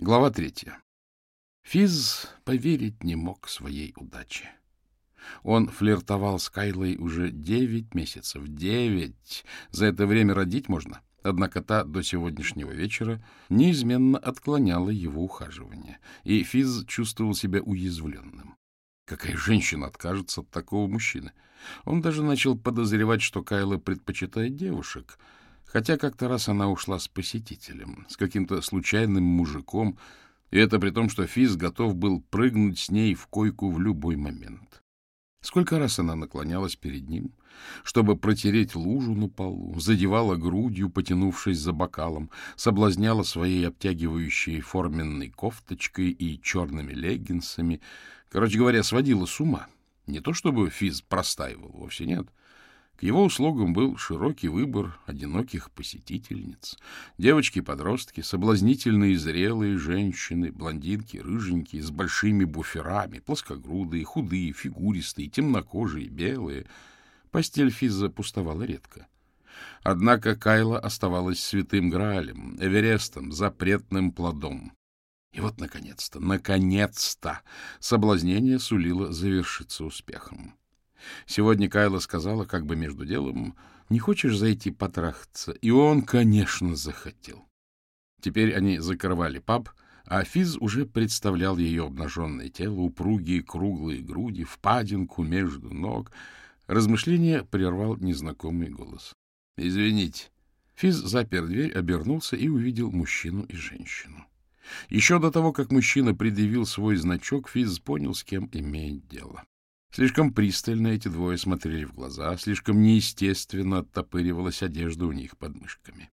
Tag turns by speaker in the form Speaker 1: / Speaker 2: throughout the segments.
Speaker 1: Глава третья. Физ поверить не мог своей удаче. Он флиртовал с Кайлой уже девять месяцев. Девять! За это время родить можно. Однако та до сегодняшнего вечера неизменно отклоняла его ухаживание, и Физ чувствовал себя уязвленным. Какая женщина откажется от такого мужчины? Он даже начал подозревать, что Кайла предпочитает девушек — Хотя как-то раз она ушла с посетителем, с каким-то случайным мужиком, и это при том, что Физ готов был прыгнуть с ней в койку в любой момент. Сколько раз она наклонялась перед ним, чтобы протереть лужу на полу, задевала грудью, потянувшись за бокалом, соблазняла своей обтягивающей форменной кофточкой и черными леггинсами, короче говоря, сводила с ума. Не то чтобы Физ простаивал, вовсе нет — к его услугам был широкий выбор одиноких посетительниц. Девочки-подростки, соблазнительные зрелые женщины, блондинки, рыженькие, с большими буферами, плоскогрудые, худые, фигуристые, темнокожие, белые. Постель Физа пустовала редко. Однако Кайла оставалась святым Граалем, Эверестом, запретным плодом. И вот, наконец-то, наконец-то соблазнение сулило завершиться успехом. Сегодня Кайла сказала, как бы между делом, «Не хочешь зайти потрахаться?» И он, конечно, захотел. Теперь они закрывали паб, а Физ уже представлял ее обнаженное тело, упругие круглые груди, впадинку между ног. Размышление прервал незнакомый голос. — Извините. Физ запер дверь, обернулся и увидел мужчину и женщину. Еще до того, как мужчина предъявил свой значок, Физ понял, с кем имеет дело. Слишком пристально эти двое смотрели в глаза, слишком неестественно оттопыривалась одежда у них под мышками.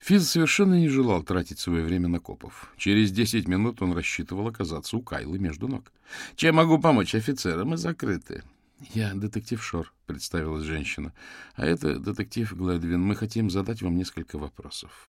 Speaker 1: Физ совершенно не желал тратить свое время на копов. Через десять минут он рассчитывал оказаться у Кайлы между ног. — Чем могу помочь, офицеры? Мы закрыты. — Я детектив Шор, — представилась женщина. — А это детектив Глэдвин. Мы хотим задать вам несколько вопросов.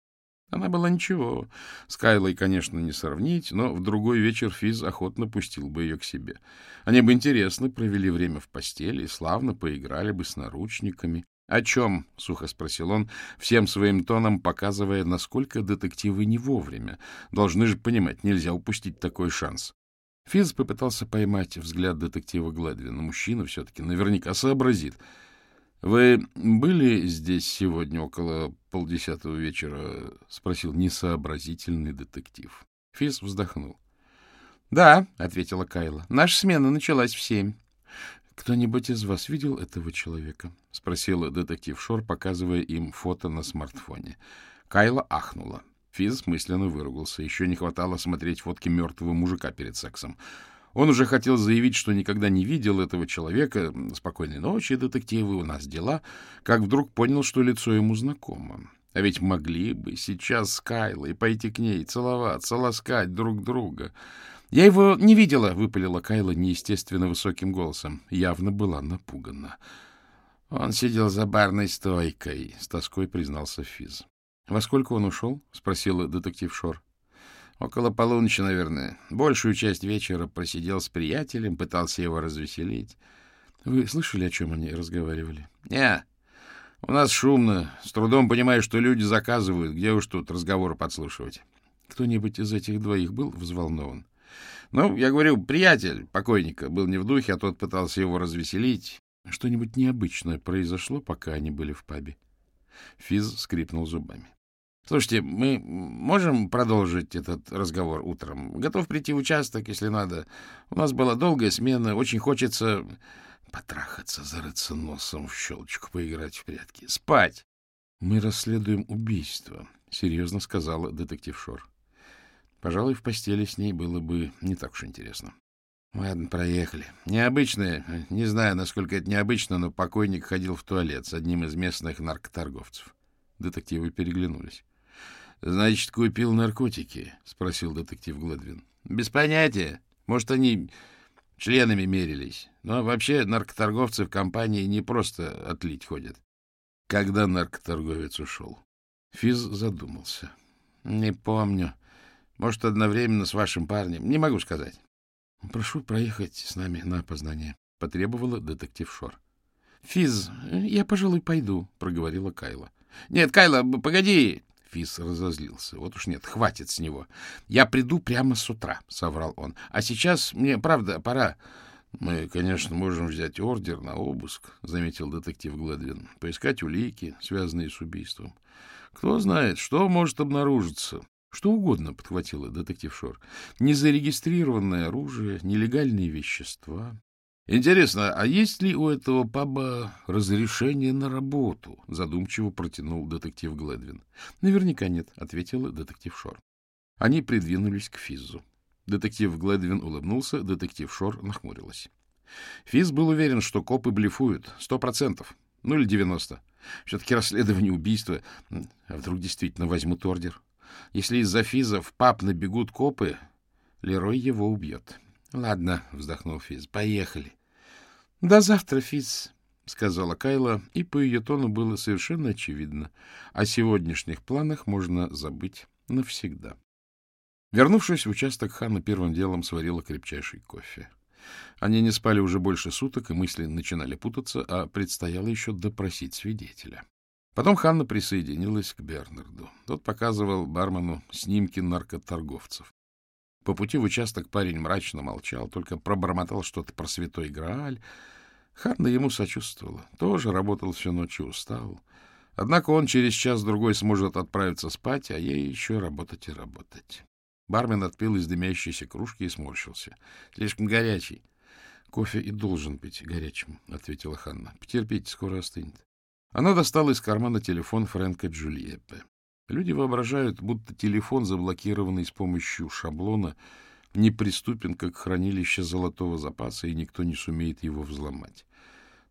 Speaker 1: Она была ничего. С Кайлой, конечно, не сравнить, но в другой вечер Физ охотно пустил бы ее к себе. Они бы интересно провели время в постели и славно поиграли бы с наручниками. — О чем? — сухо спросил он, всем своим тоном показывая, насколько детективы не вовремя. Должны же понимать, нельзя упустить такой шанс. Физ попытался поймать взгляд детектива Гладвина. Мужчина все-таки наверняка сообразит —— Вы были здесь сегодня около полдесятого вечера? — спросил несообразительный детектив. Физ вздохнул. — Да, — ответила Кайла. — Наша смена началась в семь. — Кто-нибудь из вас видел этого человека? — спросила детектив Шор, показывая им фото на смартфоне. Кайла ахнула. Физ мысленно выругался. Еще не хватало смотреть фотки мертвого мужика перед сексом. Он уже хотел заявить, что никогда не видел этого человека. Спокойной ночи, детективы, у нас дела. Как вдруг понял, что лицо ему знакомо. А ведь могли бы сейчас с Кайлой пойти к ней, целоваться, ласкать друг друга. — Я его не видела, — выпалила Кайла неестественно высоким голосом. Явно была напугана. Он сидел за барной стойкой, — с тоской признался Физ. — Во сколько он ушел? — спросила детектив Шор. Около полуночи, наверное. Большую часть вечера просидел с приятелем, пытался его развеселить. Вы слышали, о чем они разговаривали? Не. У нас шумно. С трудом понимаю, что люди заказывают. Где уж тут разговоры подслушивать? Кто-нибудь из этих двоих был взволнован? Ну, я говорю, приятель покойника был не в духе, а тот пытался его развеселить. Что-нибудь необычное произошло, пока они были в пабе? Физ скрипнул зубами. Слушайте, мы можем продолжить этот разговор утром? Готов прийти в участок, если надо. У нас была долгая смена, очень хочется потрахаться, зарыться носом в щелочку, поиграть в прятки. Спать! Мы расследуем убийство, — серьезно сказала детектив Шор. Пожалуй, в постели с ней было бы не так уж интересно. Ладно, проехали. Необычное, не знаю, насколько это необычно, но покойник ходил в туалет с одним из местных наркоторговцев. Детективы переглянулись. — Значит, купил наркотики? — спросил детектив Гладвин. — Без понятия. Может, они членами мерились. Но вообще наркоторговцы в компании не просто отлить ходят. Когда наркоторговец ушел? Физ задумался. — Не помню. Может, одновременно с вашим парнем. Не могу сказать. — Прошу проехать с нами на опознание, — потребовала детектив Шор. — Физ, я, пожалуй, пойду, — проговорила Кайла. — Нет, Кайла, погоди! Фис разозлился. Вот уж нет, хватит с него. Я приду прямо с утра, — соврал он. А сейчас мне, правда, пора. Мы, конечно, можем взять ордер на обыск, — заметил детектив Гледвин. Поискать улики, связанные с убийством. Кто знает, что может обнаружиться. Что угодно, — подхватила детектив Шор. Незарегистрированное оружие, нелегальные вещества. Интересно, а есть ли у этого паба разрешение на работу? Задумчиво протянул детектив Гледвин. Наверняка нет, ответила детектив Шор. Они придвинулись к Физу. Детектив Гледвин улыбнулся, детектив Шор нахмурилась. Физ был уверен, что копы блефуют. Сто процентов. Ну или девяносто. Все-таки расследование убийства. А вдруг действительно возьмут ордер? Если из-за Физа в паб набегут копы, Лерой его убьет. — Ладно, — вздохнул Физ, — поехали. — До завтра, Физ, — сказала Кайла, и по ее тону было совершенно очевидно. О сегодняшних планах можно забыть навсегда. Вернувшись в участок, Ханна первым делом сварила крепчайший кофе. Они не спали уже больше суток, и мысли начинали путаться, а предстояло еще допросить свидетеля. Потом Ханна присоединилась к Бернарду. Тот показывал бармену снимки наркоторговцев. По пути в участок парень мрачно молчал, только пробормотал что-то про святой Грааль. Ханна ему сочувствовала. Тоже работал всю ночь и устал. Однако он через час-другой сможет отправиться спать, а ей еще работать и работать. Бармен отпил из дымящейся кружки и сморщился. — Слишком горячий. — Кофе и должен быть горячим, — ответила Ханна. — Потерпите, скоро остынет. Она достала из кармана телефон Фрэнка Джульеппе. Люди воображают, будто телефон, заблокированный с помощью шаблона, неприступен, как хранилище золотого запаса, и никто не сумеет его взломать.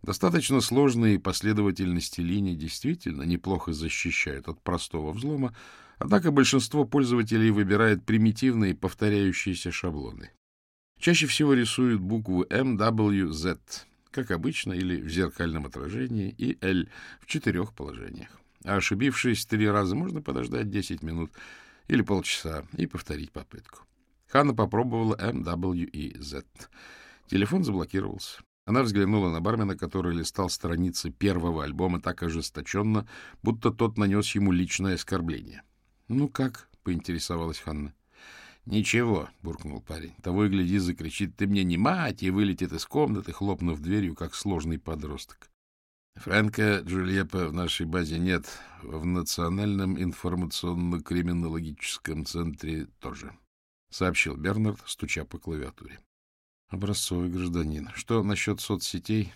Speaker 1: Достаточно сложные последовательности линий действительно неплохо защищают от простого взлома, однако большинство пользователей выбирает примитивные повторяющиеся шаблоны. Чаще всего рисуют букву M, W, Z, как обычно, или в зеркальном отражении, и L в четырех положениях. А ошибившись три раза, можно подождать 10 минут или полчаса и повторить попытку. Ханна попробовала М, W и Z. Телефон заблокировался. Она взглянула на бармена, который листал страницы первого альбома так ожесточенно, будто тот нанес ему личное оскорбление. — Ну как? — поинтересовалась Ханна. — Ничего, — буркнул парень. Того и гляди, закричит, — ты мне не мать, и вылетит из комнаты, хлопнув дверью, как сложный подросток. Фрэнка Джульеппа в нашей базе нет, в Национальном информационно-криминологическом центре тоже, — сообщил Бернард, стуча по клавиатуре. Образцовый гражданин. Что насчет соцсетей?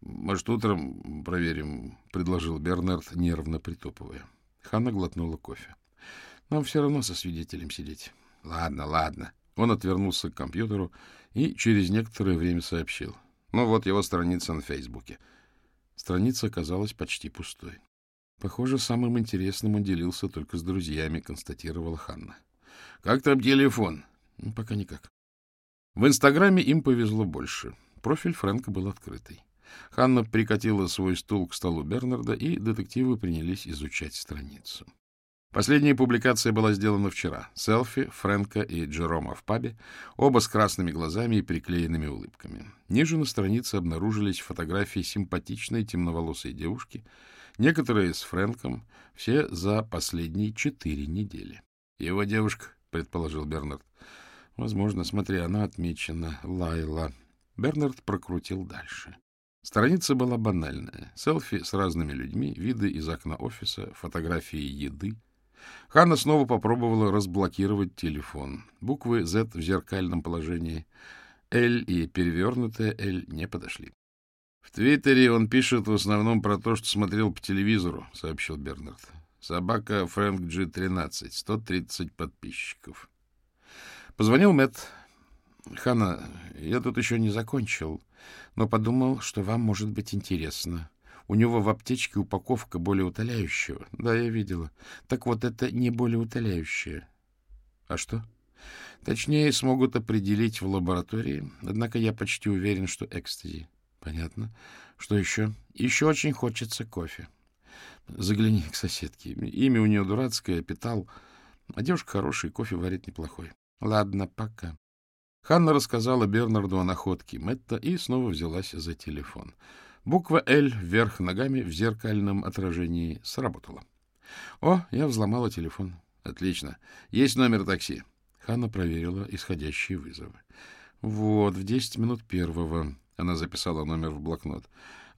Speaker 1: Может, утром проверим, — предложил Бернард, нервно притопывая. Ханна глотнула кофе. Нам все равно со свидетелем сидеть. Ладно, ладно. Он отвернулся к компьютеру и через некоторое время сообщил. Ну вот его страница на Фейсбуке. — Страница оказалась почти пустой. Похоже, самым интересным он делился только с друзьями, констатировала Ханна. — Как там телефон? — Пока никак. В Инстаграме им повезло больше. Профиль Фрэнка был открытый. Ханна прикатила свой стул к столу Бернарда, и детективы принялись изучать страницу. Последняя публикация была сделана вчера. Селфи Фрэнка и Джерома в пабе, оба с красными глазами и приклеенными улыбками. Ниже на странице обнаружились фотографии симпатичной темноволосой девушки, некоторые с Фрэнком, все за последние четыре недели. — Его девушка, — предположил Бернард. — Возможно, смотри, она отмечена Лайла. Бернард прокрутил дальше. Страница была банальная. Селфи с разными людьми, виды из окна офиса, фотографии еды — Ханна снова попробовала разблокировать телефон. Буквы Z в зеркальном положении, L и перевернутая L не подошли. — В Твиттере он пишет в основном про то, что смотрел по телевизору, — сообщил Бернард. — Собака Фрэнк G13, 130 подписчиков. Позвонил Мэтт. — Ханна, я тут еще не закончил, но подумал, что вам может быть интересно. У него в аптечке упаковка более утоляющего. Да, я видела. Так вот, это не более утоляющее. А что? Точнее, смогут определить в лаборатории. Однако я почти уверен, что экстази. Понятно. Что еще? Еще очень хочется кофе. Загляни к соседке. Имя у нее дурацкое, Питал. А девушка хорошая, кофе варит неплохой. Ладно, пока. Ханна рассказала Бернарду о находке Мэтта и снова взялась за телефон. — Буква «Л» вверх ногами в зеркальном отражении сработала. — О, я взломала телефон. — Отлично. Есть номер такси? Ханна проверила исходящие вызовы. — Вот, в десять минут первого. Она записала номер в блокнот.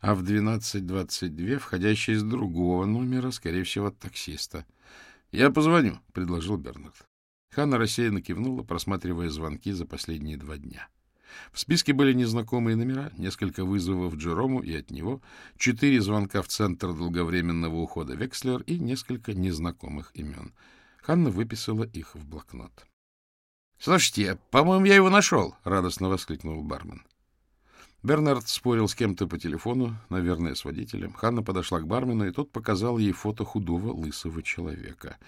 Speaker 1: А в двенадцать двадцать две входящий из другого номера, скорее всего, от таксиста. — Я позвоню, — предложил Бернард. Ханна рассеянно кивнула, просматривая звонки за последние два дня. В списке были незнакомые номера, несколько вызовов Джерому и от него, четыре звонка в Центр долговременного ухода Векслер и несколько незнакомых имен. Ханна выписала их в блокнот. — Слушайте, по-моему, я его нашел! — радостно воскликнул бармен. Бернард спорил с кем-то по телефону, наверное, с водителем. Ханна подошла к бармену, и тот показал ей фото худого лысого человека.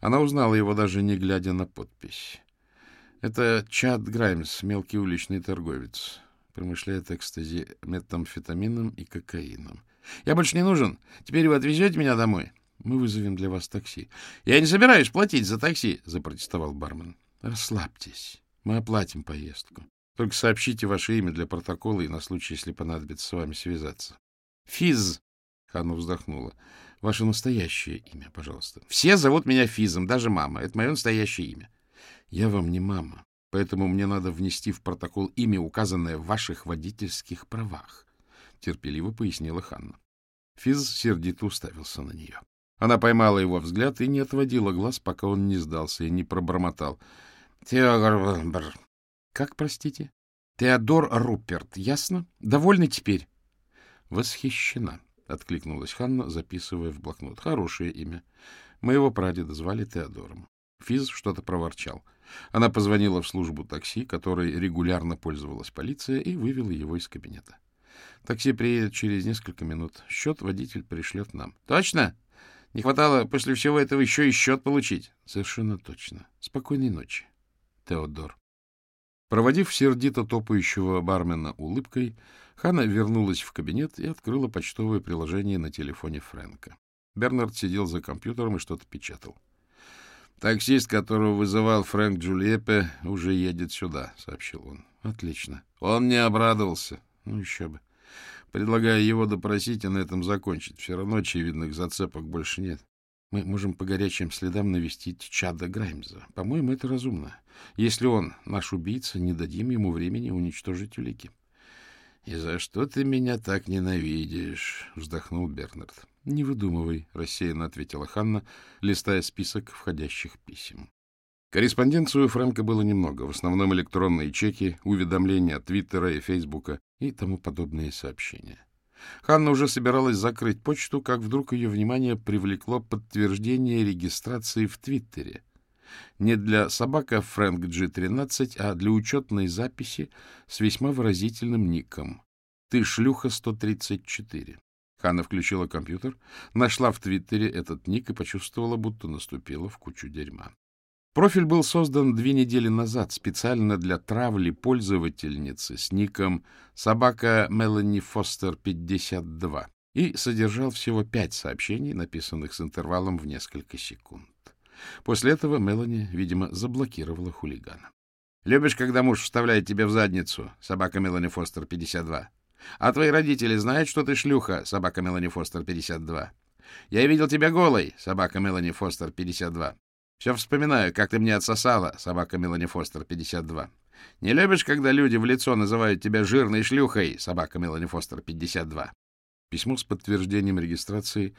Speaker 1: Она узнала его, даже не глядя на подпись. Это Чад Граймс, мелкий уличный торговец. Промышляет экстази метамфетамином и кокаином. — Я больше не нужен. Теперь вы отвезете меня домой? — Мы вызовем для вас такси. — Я не собираюсь платить за такси, — запротестовал бармен. — Расслабьтесь. Мы оплатим поездку. Только сообщите ваше имя для протокола и на случай, если понадобится с вами связаться. — Физ! — Ханна вздохнула. — Ваше настоящее имя, пожалуйста. — Все зовут меня Физом, даже мама. Это мое настоящее имя. — Я вам не мама, поэтому мне надо внести в протокол имя, указанное в ваших водительских правах, — терпеливо пояснила Ханна. Физ сердито уставился на нее. Она поймала его взгляд и не отводила глаз, пока он не сдался и не пробормотал. — Теогор — Как, простите? — Теодор Руперт. Ясно? Довольны теперь? — Восхищена, — откликнулась Ханна, записывая в блокнот. — Хорошее имя. Моего прадеда звали Теодором. Физ что-то проворчал. Она позвонила в службу такси, которой регулярно пользовалась полиция, и вывела его из кабинета. Такси приедет через несколько минут. Счет водитель пришлет нам. — Точно? Не хватало после всего этого еще и счет получить? — Совершенно точно. Спокойной ночи, Теодор. Проводив сердито топающего бармена улыбкой, Хана вернулась в кабинет и открыла почтовое приложение на телефоне Фрэнка. Бернард сидел за компьютером и что-то печатал. «Таксист, которого вызывал Фрэнк Джульеппе, уже едет сюда», — сообщил он. «Отлично. Он не обрадовался. Ну, еще бы. Предлагаю его допросить и на этом закончить. Все равно очевидных зацепок больше нет. Мы можем по горячим следам навестить Чада Граймза. По-моему, это разумно. Если он наш убийца, не дадим ему времени уничтожить улики. — И за что ты меня так ненавидишь? — вздохнул Бернард. — Не выдумывай, — рассеянно ответила Ханна, листая список входящих писем. Корреспонденцию Фрэнка было немного, в основном электронные чеки, уведомления от Твиттера и Фейсбука и тому подобные сообщения. Ханна уже собиралась закрыть почту, как вдруг ее внимание привлекло подтверждение регистрации в Твиттере. Не для собака Фрэнк G13, а для учетной записи с весьма выразительным ником. «Ты шлюха 134». Ханна включила компьютер, нашла в Твиттере этот ник и почувствовала, будто наступила в кучу дерьма. Профиль был создан две недели назад специально для травли пользовательницы с ником «Собака Мелани Фостер 52» и содержал всего пять сообщений, написанных с интервалом в несколько секунд. После этого Мелани, видимо, заблокировала хулигана. «Любишь, когда муж вставляет тебе в задницу, собака Мелани Фостер 52? А твои родители знают, что ты шлюха, собака Мелани Фостер 52? Я видел тебя голой, собака Мелани Фостер 52. Все вспоминаю, как ты мне отсосала, собака Мелани Фостер, 52. Не любишь, когда люди в лицо называют тебя жирной шлюхой, собака Мелани Фостер, 52. Письмо с подтверждением регистрации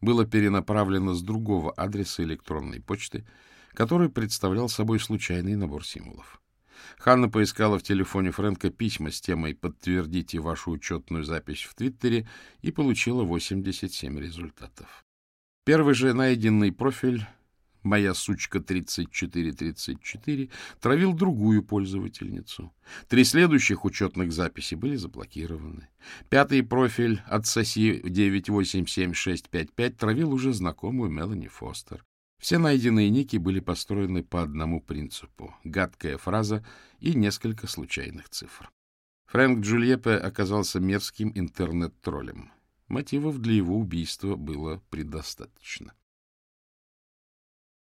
Speaker 1: было перенаправлено с другого адреса электронной почты, который представлял собой случайный набор символов. Ханна поискала в телефоне Фрэнка письма с темой «Подтвердите вашу учетную запись в Твиттере» и получила 87 результатов. Первый же найденный профиль моя сучка 3434, травил другую пользовательницу. Три следующих учетных записи были заблокированы. Пятый профиль «Отсоси 9876555» травил уже знакомую Мелани Фостер. Все найденные ники были построены по одному принципу — гадкая фраза и несколько случайных цифр. Фрэнк Джульеппе оказался мерзким интернет-троллем. Мотивов для его убийства было предостаточно.